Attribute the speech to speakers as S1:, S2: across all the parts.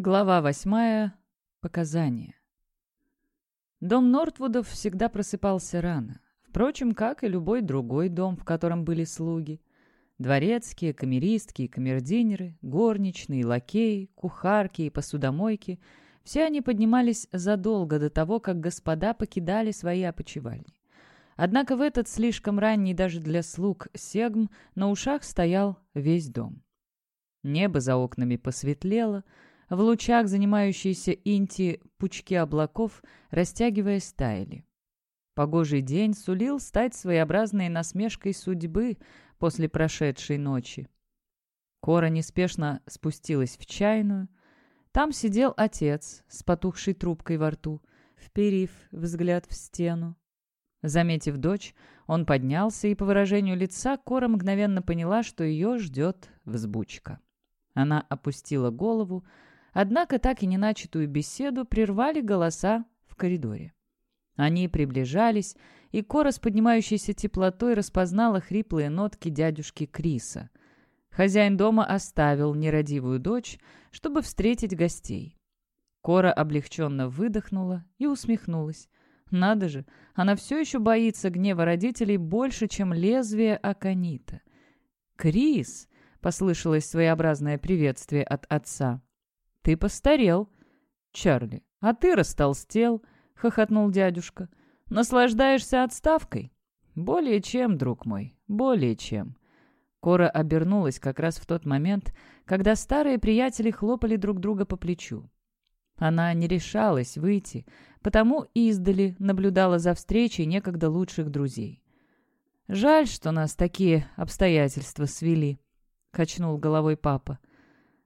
S1: Глава восьмая. Показания. Дом Нортвудов всегда просыпался рано. Впрочем, как и любой другой дом, в котором были слуги. Дворецкие, камеристки камердинеры, горничные, лакеи, кухарки и посудомойки — все они поднимались задолго до того, как господа покидали свои опочивальни. Однако в этот слишком ранний даже для слуг сегм на ушах стоял весь дом. Небо за окнами посветлело, в лучах занимающиеся инти пучки облаков, растягиваясь, таяли. Погожий день сулил стать своеобразной насмешкой судьбы после прошедшей ночи. Кора неспешно спустилась в чайную, там сидел отец с потухшей трубкой во рту, вперив взгляд в стену. Заметив дочь, он поднялся, и по выражению лица Кора мгновенно поняла, что ее ждет взбучка. Она опустила голову, однако так и не начатую беседу прервали голоса в коридоре. Они приближались, и Кора с поднимающейся теплотой распознала хриплые нотки дядюшки Криса. Хозяин дома оставил нерадивую дочь, чтобы встретить гостей. Кора облегченно выдохнула и усмехнулась. Надо же, она все еще боится гнева родителей больше, чем лезвие аконита. «Крис!» — послышалось своеобразное приветствие от отца. «Ты постарел!» «Чарли, а ты растолстел!» — хохотнул дядюшка. «Наслаждаешься отставкой?» «Более чем, друг мой, более чем. Кора обернулась как раз в тот момент, когда старые приятели хлопали друг друга по плечу. Она не решалась выйти, потому издали наблюдала за встречей некогда лучших друзей. «Жаль, что нас такие обстоятельства свели», — качнул головой папа.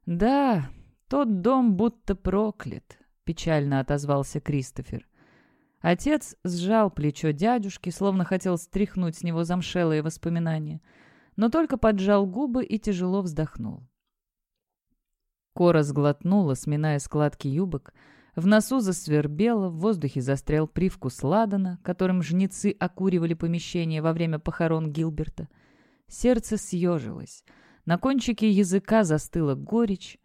S1: «Да, тот дом будто проклят», — печально отозвался Кристофер. Отец сжал плечо дядюшки, словно хотел стряхнуть с него замшелые воспоминания — но только поджал губы и тяжело вздохнул. Кора сглотнула, сминая складки юбок. В носу засвербело, в воздухе застрял привкус ладана, которым жнецы окуривали помещение во время похорон Гилберта. Сердце съежилось. На кончике языка застыла горечь.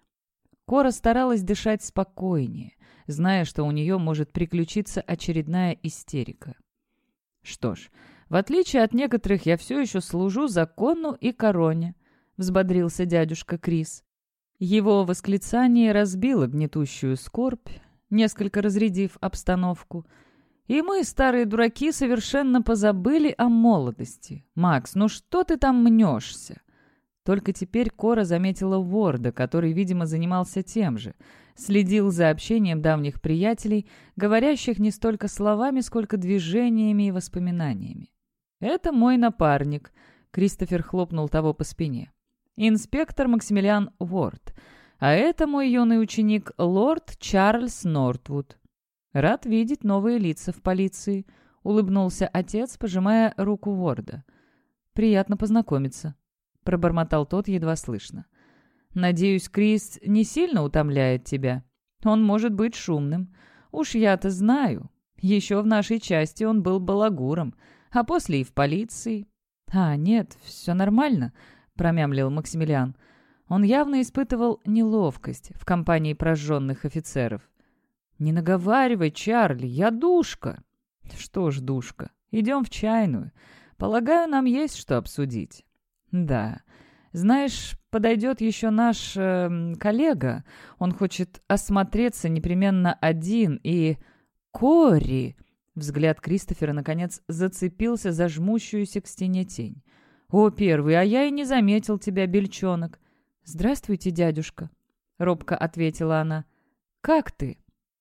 S1: Кора старалась дышать спокойнее, зная, что у нее может приключиться очередная истерика. Что ж, в отличие от некоторых, я все еще служу закону и короне», — взбодрился дядюшка Крис. Его восклицание разбило гнетущую скорбь, несколько разрядив обстановку. И мы, старые дураки, совершенно позабыли о молодости. «Макс, ну что ты там мнешься?» Только теперь Кора заметила Ворда, который, видимо, занимался тем же. Следил за общением давних приятелей, говорящих не столько словами, сколько движениями и воспоминаниями. «Это мой напарник», — Кристофер хлопнул того по спине. «Инспектор Максимилиан Уорд. А это мой юный ученик лорд Чарльз Нортвуд. Рад видеть новые лица в полиции», — улыбнулся отец, пожимая руку Уорда. «Приятно познакомиться», — пробормотал тот едва слышно. «Надеюсь, Крис не сильно утомляет тебя. Он может быть шумным. Уж я-то знаю. Еще в нашей части он был балагуром» а после и в полиции». «А, нет, все нормально», — промямлил Максимилиан. Он явно испытывал неловкость в компании прожженных офицеров. «Не наговаривай, Чарли, я душка». «Что ж, душка, идем в чайную. Полагаю, нам есть что обсудить». «Да. Знаешь, подойдет еще наш э, коллега. Он хочет осмотреться непременно один и...» «Кори!» Взгляд Кристофера, наконец, зацепился за жмущуюся к стене тень. «О, первый, а я и не заметил тебя, бельчонок!» «Здравствуйте, дядюшка!» — робко ответила она. «Как ты?»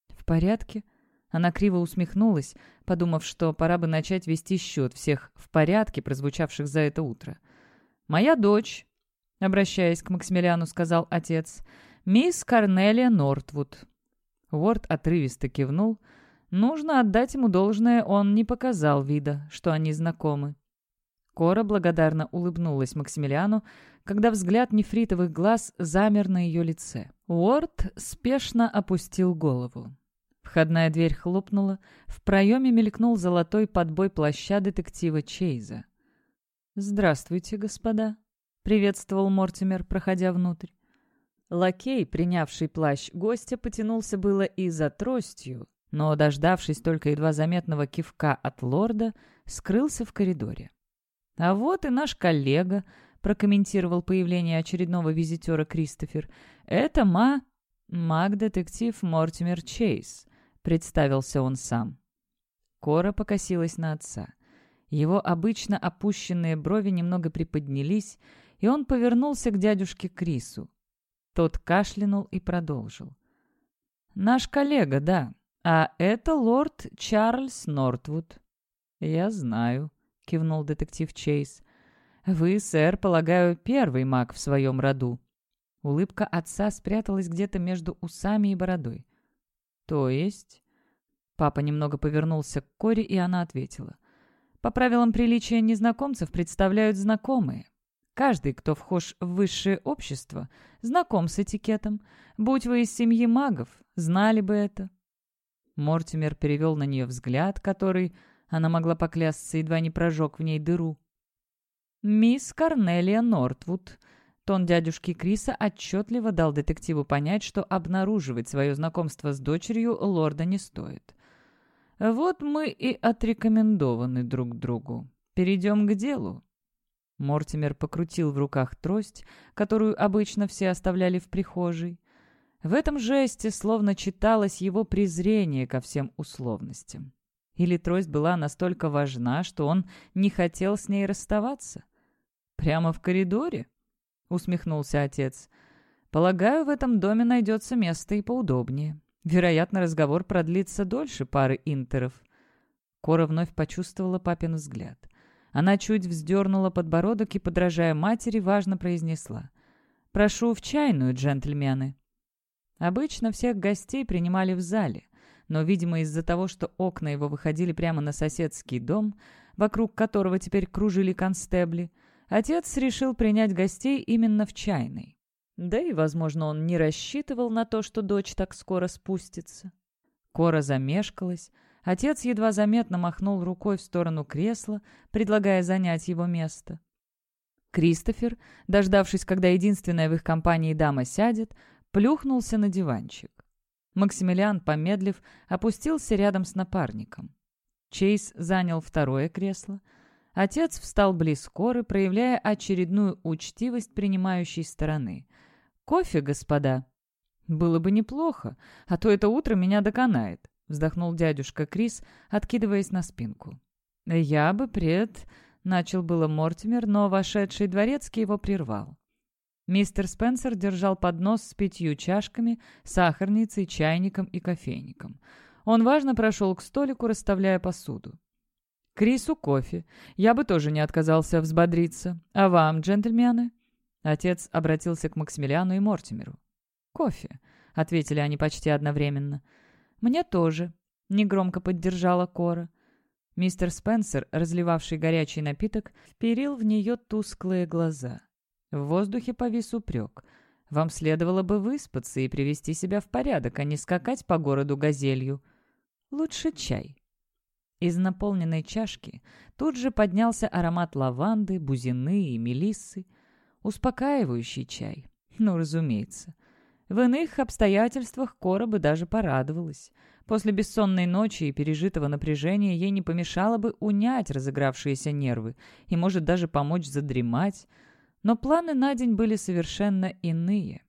S1: «В порядке?» Она криво усмехнулась, подумав, что пора бы начать вести счет всех «в порядке», прозвучавших за это утро. «Моя дочь», — обращаясь к Максимилиану, сказал отец, — «мисс Корнелия Нортвуд». Уорд отрывисто кивнул — Нужно отдать ему должное, он не показал вида, что они знакомы. Кора благодарно улыбнулась Максимилиану, когда взгляд нефритовых глаз замер на ее лице. Уорд спешно опустил голову. Входная дверь хлопнула, в проеме мелькнул золотой подбой плаща детектива Чейза. «Здравствуйте, господа», — приветствовал Мортимер, проходя внутрь. Лакей, принявший плащ гостя, потянулся было и за тростью, но, дождавшись только едва заметного кивка от лорда, скрылся в коридоре. «А вот и наш коллега», — прокомментировал появление очередного визитера Кристофер. «Это ма... маг-детектив Мортимер Чейз», — представился он сам. Кора покосилась на отца. Его обычно опущенные брови немного приподнялись, и он повернулся к дядюшке Крису. Тот кашлянул и продолжил. «Наш коллега, да. А это лорд Чарльз Нортвуд». «Я знаю», — кивнул детектив Чейз. «Вы, сэр, полагаю, первый маг в своем роду». Улыбка отца спряталась где-то между усами и бородой. «То есть?» Папа немного повернулся к Коре, и она ответила. «По правилам приличия незнакомцев представляют знакомые. Каждый, кто вхож в высшее общество, знаком с этикетом. Будь вы из семьи магов, знали бы это». Мортимер перевел на нее взгляд, который, она могла поклясться, едва не прожег в ней дыру. «Мисс Корнелия Нортвуд», Тон дядюшки Криса отчетливо дал детективу понять, что обнаруживать свое знакомство с дочерью лорда не стоит. «Вот мы и отрекомендованы друг другу. Перейдем к делу. Мортимер покрутил в руках трость, которую обычно все оставляли в прихожей. В этом жесте словно читалось его презрение ко всем условностям. Или трость была настолько важна, что он не хотел с ней расставаться? «Прямо в коридоре?» — усмехнулся отец. «Полагаю, в этом доме найдется место и поудобнее. Вероятно, разговор продлится дольше пары интеров». Кора вновь почувствовала папин взгляд. Она чуть вздернула подбородок и, подражая матери, важно произнесла. «Прошу в чайную, джентльмены». Обычно всех гостей принимали в зале, но, видимо, из-за того, что окна его выходили прямо на соседский дом, вокруг которого теперь кружили констебли, отец решил принять гостей именно в чайной. Да и, возможно, он не рассчитывал на то, что дочь так скоро спустится. Кора замешкалась, Отец едва заметно махнул рукой в сторону кресла, предлагая занять его место. Кристофер, дождавшись, когда единственная в их компании дама сядет, плюхнулся на диванчик. Максимилиан, помедлив, опустился рядом с напарником. Чейз занял второе кресло. Отец встал близ коры, проявляя очередную учтивость принимающей стороны. «Кофе, господа?» «Было бы неплохо, а то это утро меня доконает», — вздохнул дядюшка Крис, откидываясь на спинку. «Я бы пред...» — начал было Мортимер, но вошедший дворецкий его прервал. Мистер Спенсер держал поднос с пятью чашками, сахарницей, чайником и кофейником. Он важно прошел к столику, расставляя посуду. «Крису кофе. Я бы тоже не отказался взбодриться. А вам, джентльмены?» Отец обратился к Максимилиану и Мортимеру. «Кофе», — ответили они почти одновременно. «Мне тоже», — негромко поддержала Кора. Мистер Спенсер, разливавший горячий напиток, вперил в нее тусклые глаза. В воздухе повис упрек. «Вам следовало бы выспаться и привести себя в порядок, а не скакать по городу газелью. Лучше чай». Из наполненной чашки тут же поднялся аромат лаванды, бузины и мелиссы. Успокаивающий чай. Ну, разумеется. В иных обстоятельствах Кора бы даже порадовалась. После бессонной ночи и пережитого напряжения ей не помешало бы унять разыгравшиеся нервы и, может, даже помочь задремать. Но планы на день были совершенно иные.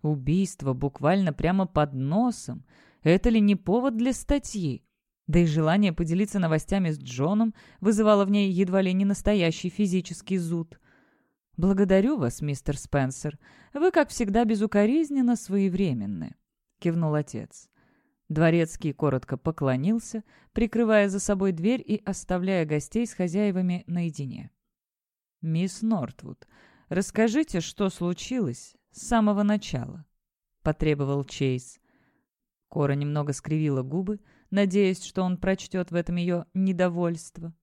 S1: Убийство буквально прямо под носом. Это ли не повод для статьи? Да и желание поделиться новостями с Джоном вызывало в ней едва ли не настоящий физический зуд. «Благодарю вас, мистер Спенсер. Вы, как всегда, безукоризненно своевременны», — кивнул отец. Дворецкий коротко поклонился, прикрывая за собой дверь и оставляя гостей с хозяевами наедине. «Мисс Нортвуд, расскажите, что случилось с самого начала», — потребовал Чейз. Кора немного скривила губы, надеясь, что он прочтет в этом ее недовольство.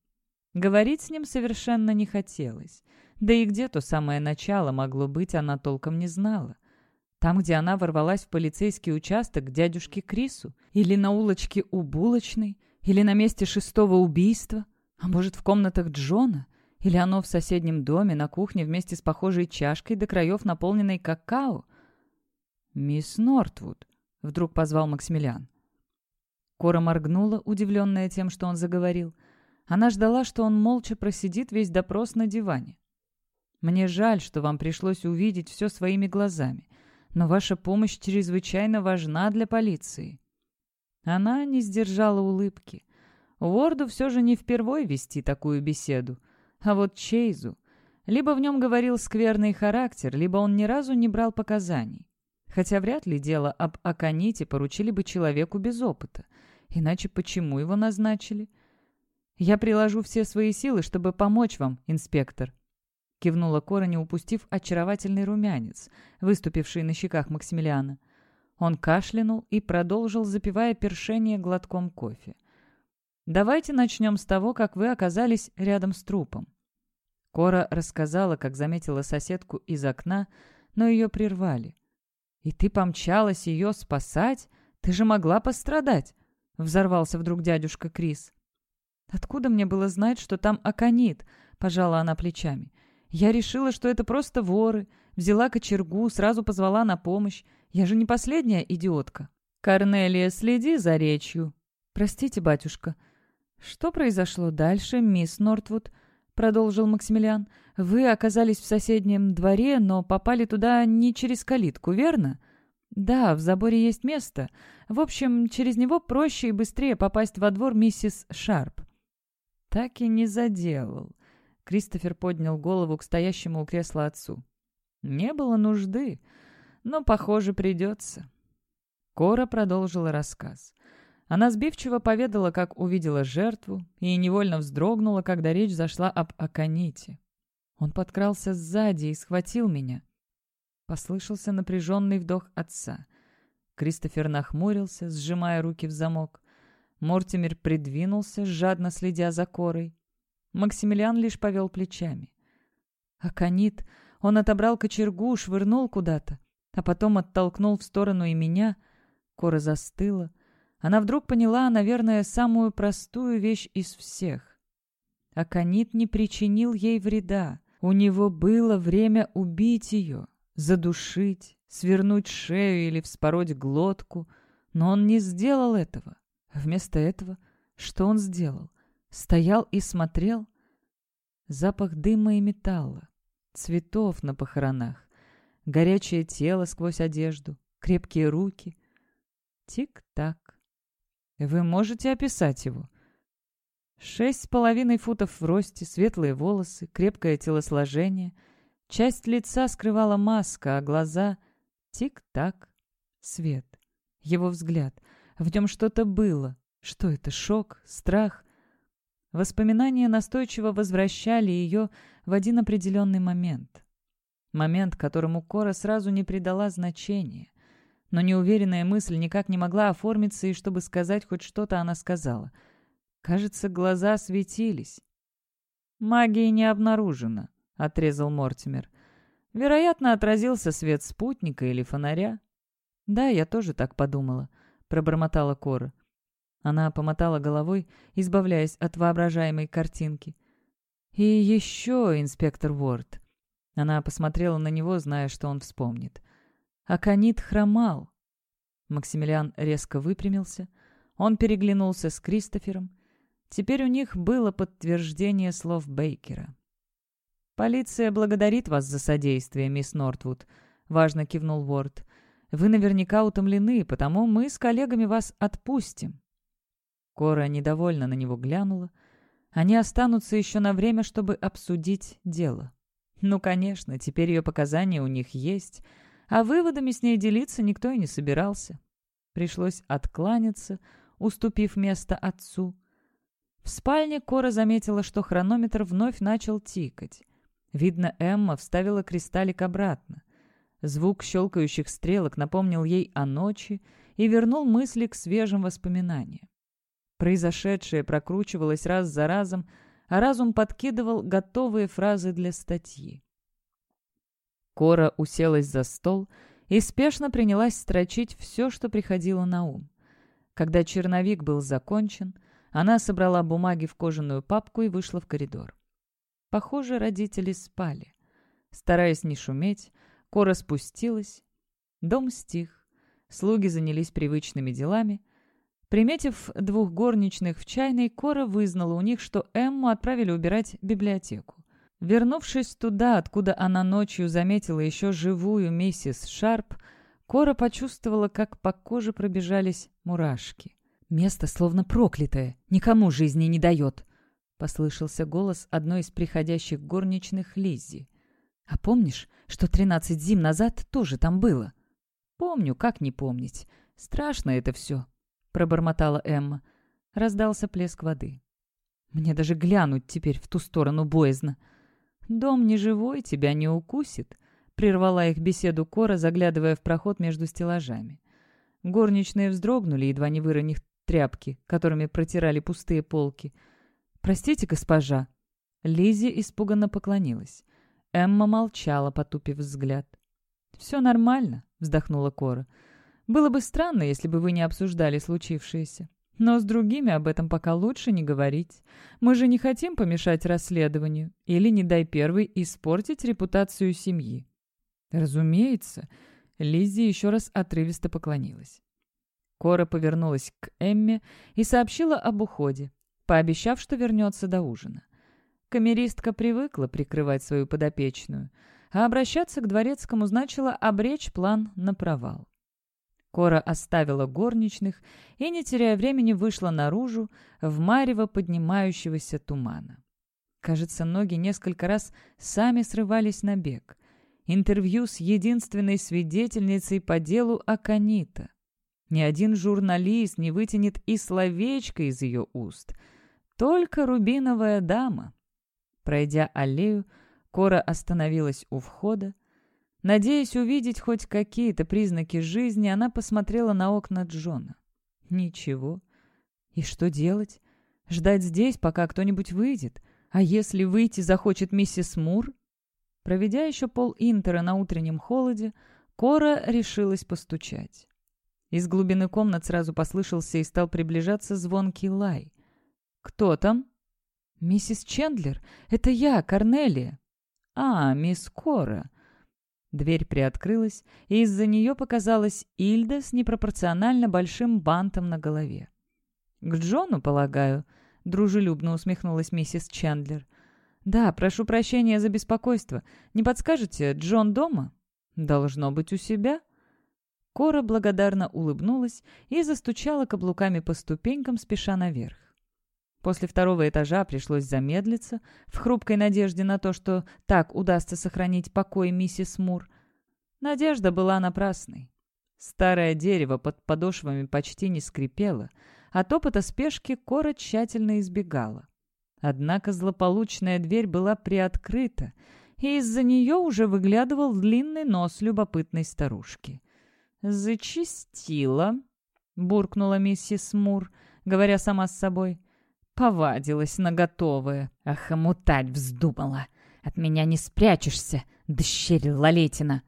S1: Говорить с ним совершенно не хотелось. Да и где то самое начало могло быть, она толком не знала. Там, где она ворвалась в полицейский участок к дядюшке Крису? Или на улочке у булочной? Или на месте шестого убийства? А может, в комнатах Джона? Или оно в соседнем доме на кухне вместе с похожей чашкой до краев, наполненной какао? «Мисс Нортвуд», — вдруг позвал Максимилиан. Кора моргнула, удивленная тем, что он заговорил. Она ждала, что он молча просидит весь допрос на диване. «Мне жаль, что вам пришлось увидеть все своими глазами, но ваша помощь чрезвычайно важна для полиции». Она не сдержала улыбки. Уорду все же не впервой вести такую беседу. А вот Чейзу... Либо в нем говорил скверный характер, либо он ни разу не брал показаний. Хотя вряд ли дело об Аконите поручили бы человеку без опыта. Иначе почему его назначили? «Я приложу все свои силы, чтобы помочь вам, инспектор», — кивнула Кора, не упустив очаровательный румянец, выступивший на щеках Максимилиана. Он кашлянул и продолжил, запивая першение глотком кофе. «Давайте начнем с того, как вы оказались рядом с трупом». Кора рассказала, как заметила соседку из окна, но ее прервали. «И ты помчалась ее спасать? Ты же могла пострадать!» — взорвался вдруг дядюшка Крис. «Откуда мне было знать, что там аконит?» — пожала она плечами. «Я решила, что это просто воры. Взяла кочергу, сразу позвала на помощь. Я же не последняя идиотка». «Корнелия, следи за речью». «Простите, батюшка», «Что произошло дальше, мисс Нортвуд?» — продолжил Максимилиан. «Вы оказались в соседнем дворе, но попали туда не через калитку, верно?» «Да, в заборе есть место. В общем, через него проще и быстрее попасть во двор миссис Шарп». «Так и не заделал». Кристофер поднял голову к стоящему у кресла отцу. «Не было нужды, но, похоже, придется». Кора продолжила рассказ. Она сбивчиво поведала, как увидела жертву, и невольно вздрогнула, когда речь зашла об Аконите. Он подкрался сзади и схватил меня. Послышался напряженный вдох отца. Кристофер нахмурился, сжимая руки в замок. Мортимер придвинулся, жадно следя за корой. Максимилиан лишь повел плечами. Аконит, он отобрал кочергу, швырнул куда-то, а потом оттолкнул в сторону и меня. Кора застыла, она вдруг поняла, наверное, самую простую вещь из всех. Аконит не причинил ей вреда. У него было время убить ее, задушить, свернуть шею или вспороть глотку, но он не сделал этого. Вместо этого что он сделал? Стоял и смотрел? Запах дыма и металла, цветов на похоронах, горячее тело сквозь одежду, крепкие руки. Тик-так, вы можете описать его?» Шесть с половиной футов в росте, светлые волосы, крепкое телосложение. Часть лица скрывала маска, а глаза — тик-так. Свет. Его взгляд. В нем что-то было. Что это? Шок? Страх? Воспоминания настойчиво возвращали ее в один определенный момент. Момент, которому Кора сразу не придала значения. Но неуверенная мысль никак не могла оформиться, и чтобы сказать хоть что-то, она сказала. Кажется, глаза светились. «Магии не обнаружено», — отрезал Мортимер. «Вероятно, отразился свет спутника или фонаря». «Да, я тоже так подумала», — пробормотала Кора. Она помотала головой, избавляясь от воображаемой картинки. «И еще, инспектор Уорд». Она посмотрела на него, зная, что он вспомнит. Аконит хромал. Максимилиан резко выпрямился. Он переглянулся с Кристофером. Теперь у них было подтверждение слов Бейкера. «Полиция благодарит вас за содействие, мисс Нортвуд», — важно кивнул Уорд. «Вы наверняка утомлены, потому мы с коллегами вас отпустим». Кора недовольно на него глянула. Они останутся еще на время, чтобы обсудить дело. Ну, конечно, теперь ее показания у них есть — а выводами с ней делиться никто и не собирался. Пришлось откланяться, уступив место отцу. В спальне Кора заметила, что хронометр вновь начал тикать. Видно, Эмма вставила кристаллик обратно. Звук щелкающих стрелок напомнил ей о ночи и вернул мысли к свежим воспоминаниям. Произошедшее прокручивалось раз за разом, а разум подкидывал готовые фразы для статьи. Кора уселась за стол и спешно принялась строчить все, что приходило на ум. Когда черновик был закончен, она собрала бумаги в кожаную папку и вышла в коридор. Похоже, родители спали. Стараясь не шуметь, Кора спустилась. Дом стих. Слуги занялись привычными делами. Приметив двух горничных в чайной, Кора вызнала у них, что Эмму отправили убирать библиотеку. Вернувшись туда, откуда она ночью заметила еще живую миссис Шарп, Кора почувствовала, как по коже пробежались мурашки. «Место словно проклятое, никому жизни не дает», — послышался голос одной из приходящих горничных Лиззи. «А помнишь, что тринадцать зим назад тоже там было?» «Помню, как не помнить. Страшно это все», — пробормотала Эмма. Раздался плеск воды. «Мне даже глянуть теперь в ту сторону боязно. Дом не живой, тебя не укусит», — прервала их беседу Кора, заглядывая в проход между стеллажами. Горничные вздрогнули, едва не выронив тряпки, которыми протирали пустые полки. «Простите, госпожа». Лизи испуганно поклонилась. Эмма молчала, потупив взгляд. «Все нормально», — вздохнула Кора. «Было бы странно, если бы вы не обсуждали случившееся. Но с другими об этом пока лучше не говорить. Мы же не хотим помешать расследованию или, не дай первый, испортить репутацию семьи». «Разумеется», — Лиззи еще раз отрывисто поклонилась. Кора повернулась к Эмме и сообщила об уходе, пообещав, что вернется до ужина. Камеристка привыкла прикрывать свою подопечную, а обращаться к дворецкому значило обречь план на провал. Кора оставила горничных и, не теряя времени, вышла наружу в марево поднимающегося тумана. Кажется, ноги несколько раз сами срывались на бег. Интервью с единственной свидетельницей по делу Аканита. Ни один журналист не вытянет и словечко из ее уст. Только рубиновая дама. Пройдя аллею, Кора остановилась у входа. Надеясь увидеть хоть какие-то признаки жизни, она посмотрела на окна Джона. Ничего. И что делать? Ждать здесь, пока кто-нибудь выйдет? А если выйти захочет миссис Мур? Проведя еще пол интера на утреннем холоде, Кора решилась постучать. Из глубины комнат сразу послышался и стал приближаться звонкий лай. «Кто там?» «Миссис Чендлер, это я, Корнелия». «А, мисс Кора». Дверь приоткрылась, и из-за нее показалась Ильда с непропорционально большим бантом на голове. «К Джону, полагаю», — дружелюбно усмехнулась миссис Чендлер. «Да, прошу прощения за беспокойство. Не подскажете, Джон дома?» «Должно быть у себя». Кора благодарно улыбнулась и застучала каблуками по ступенькам, спеша наверх. После второго этажа пришлось замедлиться, в хрупкой надежде на то, что так удастся сохранить покой миссис Мур. Надежда была напрасной. Старое дерево под подошвами почти не скрипело, а топота спешки Кора тщательно избегала. Однако злополучная дверь была приоткрыта, и из-за нее уже выглядывал длинный нос любопытной старушки. «Зачистила», — буркнула миссис Мур, говоря сама с собой. Повадилась на готовое. Охомутать вздумала. От меня не спрячешься, дщерь Лалетина.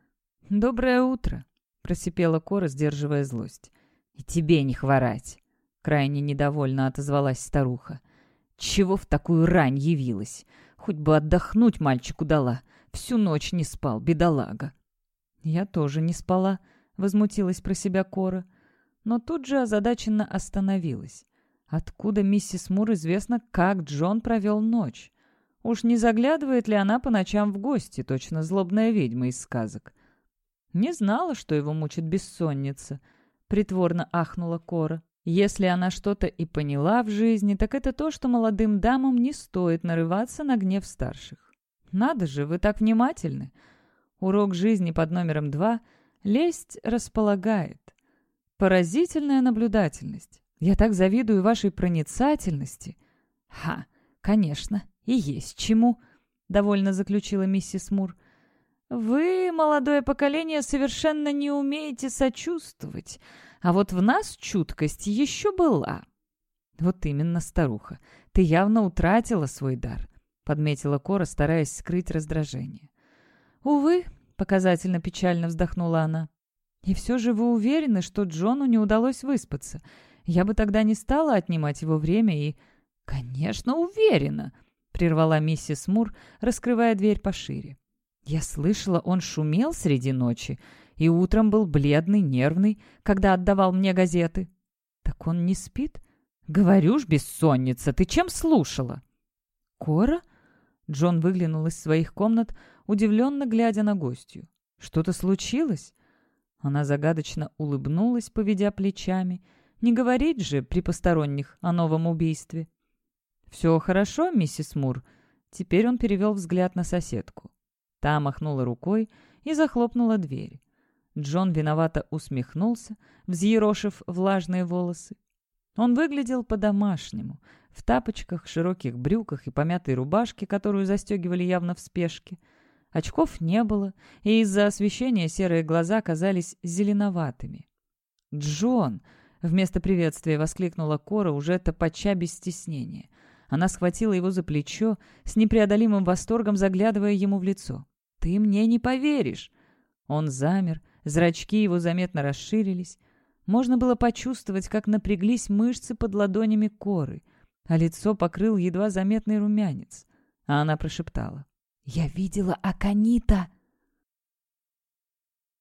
S1: «Доброе утро», — просипела Кора, сдерживая злость. «И тебе не хворать», — крайне недовольно отозвалась старуха. «Чего в такую рань явилась? Хоть бы отдохнуть мальчику дала. Всю ночь не спал, бедолага». «Я тоже не спала», — возмутилась про себя Кора. Но тут же озадаченно остановилась. Откуда миссис Мур известно, как Джон провел ночь? Уж не заглядывает ли она по ночам в гости, точно злобная ведьма из сказок? Не знала, что его мучит бессонница. Притворно ахнула Кора. Если она что-то и поняла в жизни, так это то, что молодым дамам не стоит нарываться на гнев старших. Надо же, вы так внимательны. Урок жизни под номером два — лесть располагает. Поразительная наблюдательность. Я так завидую вашей проницательности». «Ха, конечно, и есть чему», — довольно заключила миссис Мур. «Вы, молодое поколение, совершенно не умеете сочувствовать, а вот в нас чуткость еще была». «Вот именно, старуха, ты явно утратила свой дар», — подметила Кора, стараясь скрыть раздражение. «Увы», — показательно печально вздохнула она. «И все же вы уверены, что Джону не удалось выспаться? Я бы тогда не стала отнимать его время и... «Конечно, уверена!» — прервала миссис Мур, раскрывая дверь пошире. «Я слышала, он шумел среди ночи, И утром был бледный, нервный, когда отдавал мне газеты». «Так он не спит?» «Говорю ж, бессонница, ты чем слушала?» «Кора?» Джон выглянул из своих комнат, удивленно глядя на гостью. «Что-то случилось?» Она загадочно улыбнулась, поведя плечами. «Не говорить же при посторонних о новом убийстве». «Все хорошо, миссис Мур?» Теперь он перевел взгляд на соседку. Та махнула рукой и захлопнула дверь. Джон виновато усмехнулся, взъерошив влажные волосы. Он выглядел по-домашнему, в тапочках, широких брюках и помятой рубашке, которую застегивали явно в спешке. Очков не было, и из-за освещения серые глаза казались зеленоватыми. «Джон!» — вместо приветствия воскликнула Кора, уже топача без стеснения. Она схватила его за плечо, с непреодолимым восторгом заглядывая ему в лицо. «Ты мне не поверишь!» Он замер, зрачки его заметно расширились. Можно было почувствовать, как напряглись мышцы под ладонями коры, а лицо покрыл едва заметный румянец. А она прошептала. «Я видела Аканита!»